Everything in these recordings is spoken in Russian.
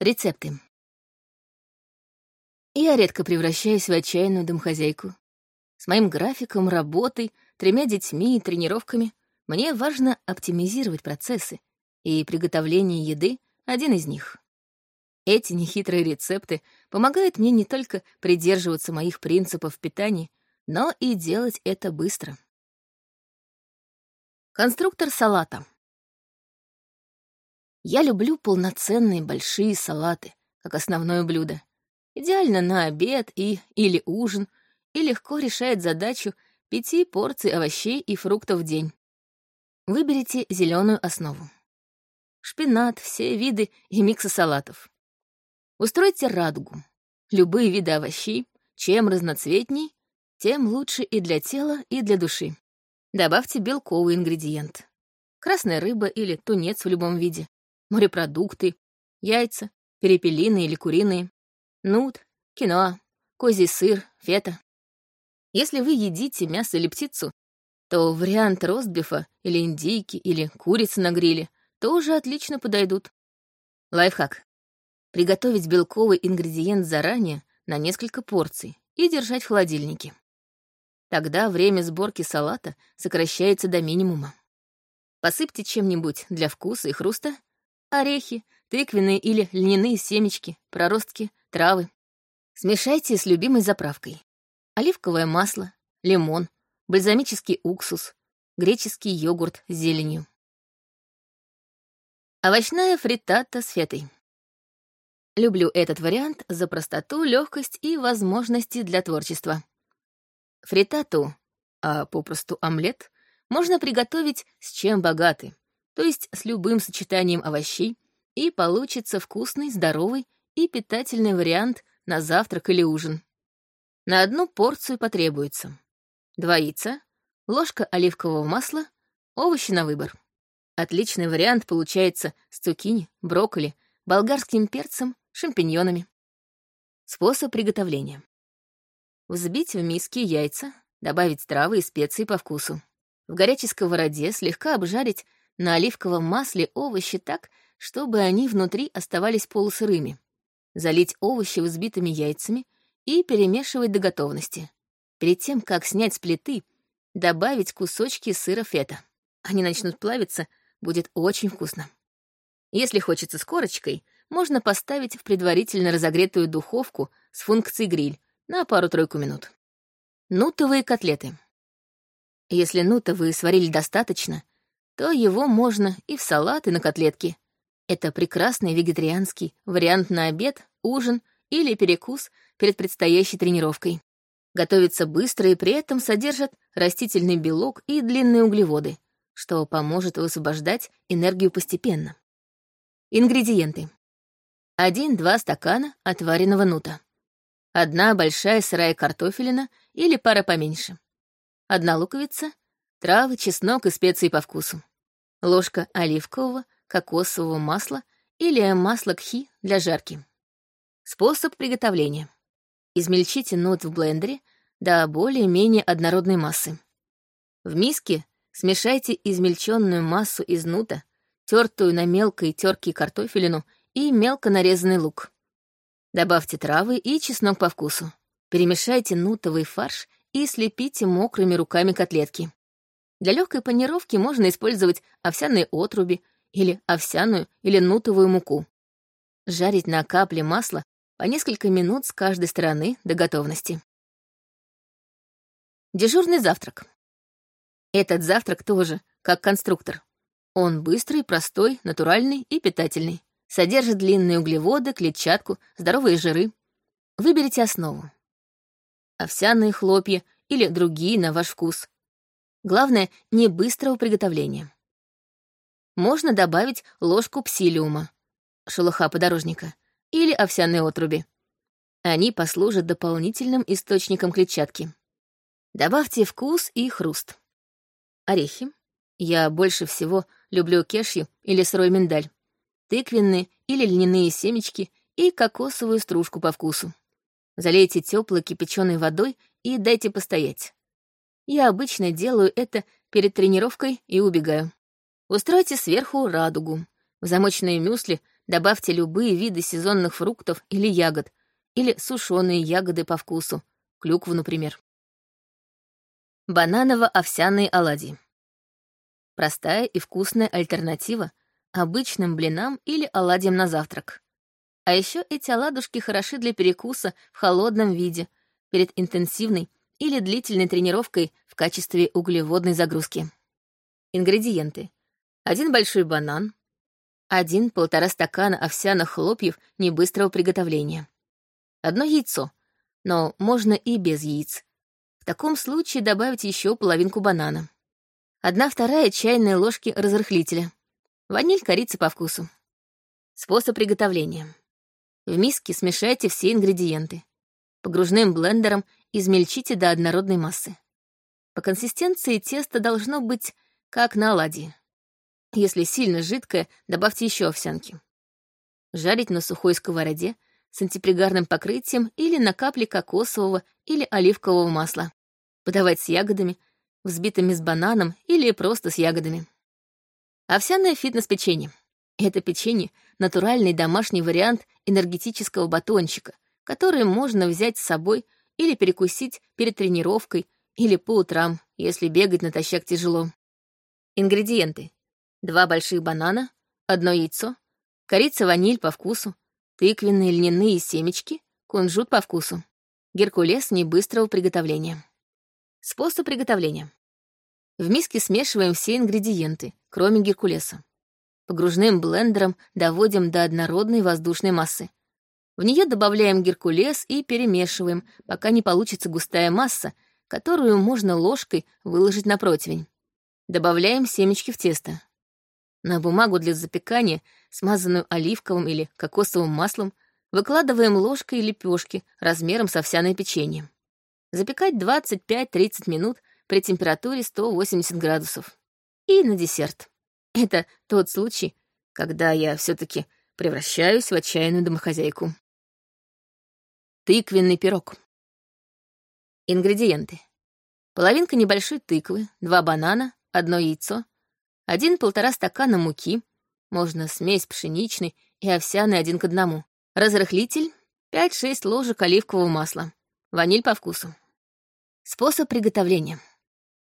Рецепты. Я редко превращаюсь в отчаянную домохозяйку. С моим графиком, работой, тремя детьми и тренировками мне важно оптимизировать процессы, и приготовление еды — один из них. Эти нехитрые рецепты помогают мне не только придерживаться моих принципов питания, но и делать это быстро. Конструктор салата. Я люблю полноценные большие салаты, как основное блюдо. Идеально на обед и или ужин, и легко решает задачу пяти порций овощей и фруктов в день. Выберите зеленую основу. Шпинат, все виды и миксы салатов. Устройте радугу. Любые виды овощей, чем разноцветней, тем лучше и для тела, и для души. Добавьте белковый ингредиент. Красная рыба или тунец в любом виде морепродукты, яйца, перепелиные или куриные, нут, киноа, козий сыр, фета. Если вы едите мясо или птицу, то вариант ростбифа или индейки или курицы на гриле тоже отлично подойдут. Лайфхак. Приготовить белковый ингредиент заранее на несколько порций и держать в холодильнике. Тогда время сборки салата сокращается до минимума. Посыпьте чем-нибудь для вкуса и хруста орехи, тыквенные или льняные семечки, проростки, травы. Смешайте с любимой заправкой. Оливковое масло, лимон, бальзамический уксус, греческий йогурт с зеленью. Овощная фриттата с фетой. Люблю этот вариант за простоту, легкость и возможности для творчества. Фриттату, а попросту омлет, можно приготовить с чем богаты то есть с любым сочетанием овощей, и получится вкусный, здоровый и питательный вариант на завтрак или ужин. На одну порцию потребуется два яйца, ложка оливкового масла, овощи на выбор. Отличный вариант получается с цукини, брокколи, болгарским перцем, шампиньонами. Способ приготовления. Взбить в миске яйца, добавить травы и специи по вкусу. В горячей сковороде слегка обжарить на оливковом масле овощи так, чтобы они внутри оставались полусырыми. Залить овощи взбитыми яйцами и перемешивать до готовности. Перед тем, как снять с плиты, добавить кусочки сыра фета. Они начнут плавиться, будет очень вкусно. Если хочется с корочкой, можно поставить в предварительно разогретую духовку с функцией гриль на пару-тройку минут. Нутовые котлеты. Если нута вы сварили достаточно, то его можно и в салат, и на котлетки. Это прекрасный вегетарианский вариант на обед, ужин или перекус перед предстоящей тренировкой. Готовится быстро и при этом содержит растительный белок и длинные углеводы, что поможет высвобождать энергию постепенно. Ингредиенты. 1-2 стакана отваренного нута. Одна большая сырая картофелина или пара поменьше. Одна луковица, травы, чеснок и специи по вкусу ложка оливкового, кокосового масла или масла кхи для жарки. Способ приготовления. Измельчите нут в блендере до более-менее однородной массы. В миске смешайте измельченную массу из нута, тертую на мелкой терке картофелину и мелко нарезанный лук. Добавьте травы и чеснок по вкусу. Перемешайте нутовый фарш и слепите мокрыми руками котлетки. Для легкой панировки можно использовать овсяные отруби или овсяную или нутовую муку. Жарить на капле масла по несколько минут с каждой стороны до готовности. Дежурный завтрак. Этот завтрак тоже, как конструктор. Он быстрый, простой, натуральный и питательный. Содержит длинные углеводы, клетчатку, здоровые жиры. Выберите основу. Овсяные хлопья или другие на ваш вкус. Главное, не быстрого приготовления. Можно добавить ложку псилиума, шелуха подорожника, или овсяной отруби. Они послужат дополнительным источником клетчатки. Добавьте вкус и хруст. Орехи. Я больше всего люблю кешью или сырой миндаль. Тыквенные или льняные семечки и кокосовую стружку по вкусу. Залейте теплой кипяченой водой и дайте постоять. Я обычно делаю это перед тренировкой и убегаю. Устройте сверху радугу. В замоченные мюсли Добавьте любые виды сезонных фруктов или ягод, или сушеные ягоды по вкусу, клюкву, например. Бананово-овсяные оладьи. Простая и вкусная альтернатива обычным блинам или оладьям на завтрак. А еще эти оладушки хороши для перекуса в холодном виде, перед интенсивной или длительной тренировкой в качестве углеводной загрузки. Ингредиенты. Один большой банан, один-полтора стакана овсяных хлопьев небыстрого приготовления, одно яйцо, но можно и без яиц. В таком случае добавить еще половинку банана. Одна-вторая чайная ложки разрыхлителя. Ваниль, корица по вкусу. Способ приготовления. В миске смешайте все ингредиенты. Погружным блендером измельчите до однородной массы. По консистенции тесто должно быть как на оладьи. Если сильно жидкое, добавьте еще овсянки. Жарить на сухой сковороде с антипригарным покрытием или на капле кокосового или оливкового масла. Подавать с ягодами, взбитыми с бананом или просто с ягодами. Овсяное фитнес-печенье. Это печенье — натуральный домашний вариант энергетического батончика, который можно взять с собой или перекусить перед тренировкой или по утрам, если бегать натощак тяжело. Ингредиенты. Два больших банана, одно яйцо, корица ваниль по вкусу, тыквенные льняные семечки, кунжут по вкусу. Геркулес небыстрого приготовления. Способ приготовления. В миске смешиваем все ингредиенты, кроме геркулеса. Погружным блендером доводим до однородной воздушной массы. В нее добавляем геркулес и перемешиваем, пока не получится густая масса, которую можно ложкой выложить на противень. Добавляем семечки в тесто. На бумагу для запекания, смазанную оливковым или кокосовым маслом, выкладываем ложкой лепешки размером с овсяное печенье. Запекать 25-30 минут при температуре 180 градусов. И на десерт. Это тот случай, когда я все таки превращаюсь в отчаянную домохозяйку. Тыквенный пирог. Ингредиенты. Половинка небольшой тыквы, два банана, одно яйцо, один-полтора стакана муки, можно смесь пшеничной и овсяной один к одному, разрыхлитель, 5-6 ложек оливкового масла, ваниль по вкусу. Способ приготовления.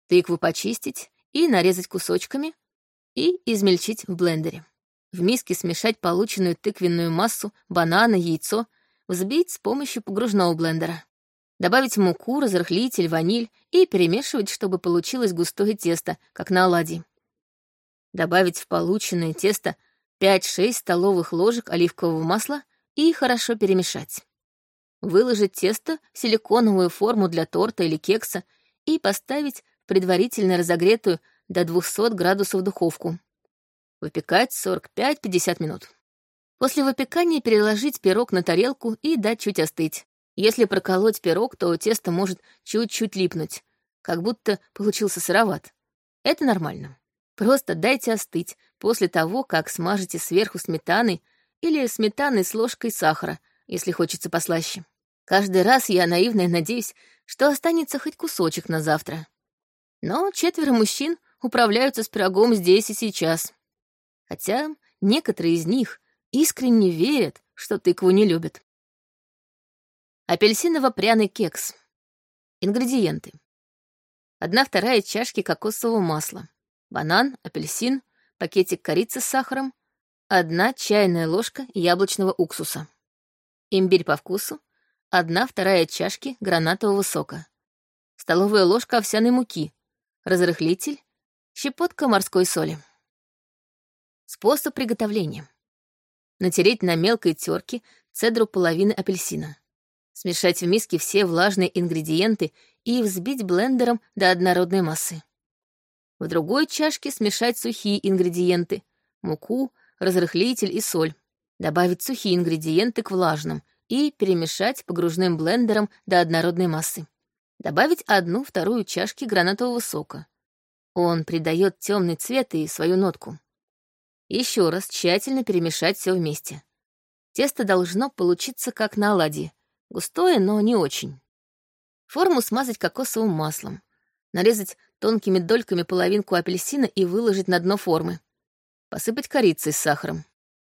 Тыкву почистить и нарезать кусочками и измельчить в блендере. В миске смешать полученную тыквенную массу, бананы, яйцо, взбить с помощью погружного блендера. Добавить муку, разрыхлитель, ваниль и перемешивать, чтобы получилось густое тесто, как на оладьи добавить в полученное тесто 5-6 столовых ложек оливкового масла и хорошо перемешать. Выложить тесто в силиконовую форму для торта или кекса и поставить в предварительно разогретую до 200 градусов духовку. Выпекать 45-50 минут. После выпекания переложить пирог на тарелку и дать чуть остыть. Если проколоть пирог, то тесто может чуть-чуть липнуть, как будто получился сыроват. Это нормально. Просто дайте остыть после того, как смажете сверху сметаной или сметаной с ложкой сахара, если хочется послаще. Каждый раз я наивно надеюсь, что останется хоть кусочек на завтра. Но четверо мужчин управляются с пирогом здесь и сейчас. Хотя некоторые из них искренне верят, что тыкву не любят. Апельсиново-пряный кекс. Ингредиенты. Одна вторая чашки кокосового масла, банан, апельсин, пакетик корицы с сахаром, одна чайная ложка яблочного уксуса, имбирь по вкусу, одна вторая чашки гранатового сока, столовая ложка овсяной муки, разрыхлитель, щепотка морской соли. Способ приготовления. Натереть на мелкой терке цедру половины апельсина. Смешать в миске все влажные ингредиенты и взбить блендером до однородной массы. В другой чашке смешать сухие ингредиенты — муку, разрыхлитель и соль. Добавить сухие ингредиенты к влажным и перемешать погружным блендером до однородной массы. Добавить одну-вторую чашки гранатового сока. Он придает темный цвет и свою нотку. Еще раз тщательно перемешать все вместе. Тесто должно получиться как на оладьи. Густое, но не очень. Форму смазать кокосовым маслом. Нарезать тонкими дольками половинку апельсина и выложить на дно формы. Посыпать корицей с сахаром.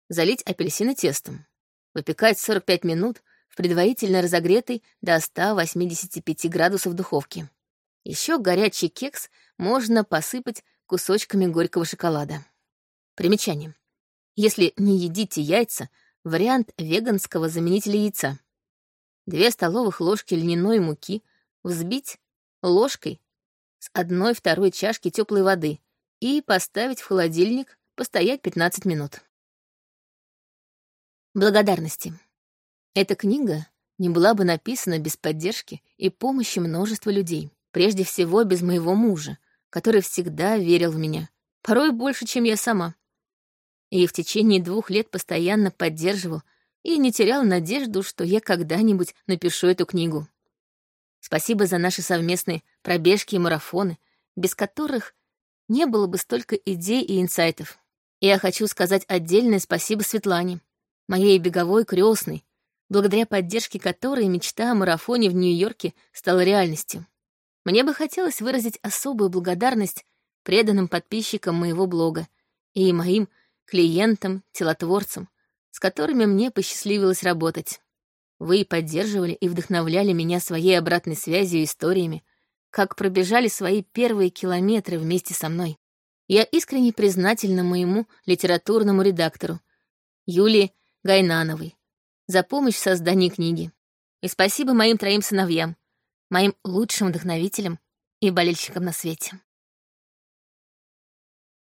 залить апельсины тестом, выпекать 45 минут в предварительно разогретой до 185 градусов духовке. Еще горячий кекс можно посыпать кусочками горького шоколада. Примечание. Если не едите яйца, вариант веганского заменителя яйца. Две столовых ложки льняной муки взбить ложкой с одной-второй чашки теплой воды и поставить в холодильник постоять 15 минут. Благодарности. Эта книга не была бы написана без поддержки и помощи множества людей. Прежде всего, без моего мужа, который всегда верил в меня, порой больше, чем я сама. И в течение двух лет постоянно поддерживал и не терял надежду, что я когда-нибудь напишу эту книгу. Спасибо за наши совместные пробежки и марафоны, без которых не было бы столько идей и инсайтов. Я хочу сказать отдельное спасибо Светлане, моей беговой крестной, благодаря поддержке которой мечта о марафоне в Нью-Йорке стала реальностью. Мне бы хотелось выразить особую благодарность преданным подписчикам моего блога и моим клиентам, телотворцам, с которыми мне посчастливилось работать. Вы поддерживали и вдохновляли меня своей обратной связью и историями, как пробежали свои первые километры вместе со мной. Я искренне признательна моему литературному редактору, Юлии Гайнановой, за помощь в создании книги. И спасибо моим троим сыновьям, моим лучшим вдохновителям и болельщикам на свете.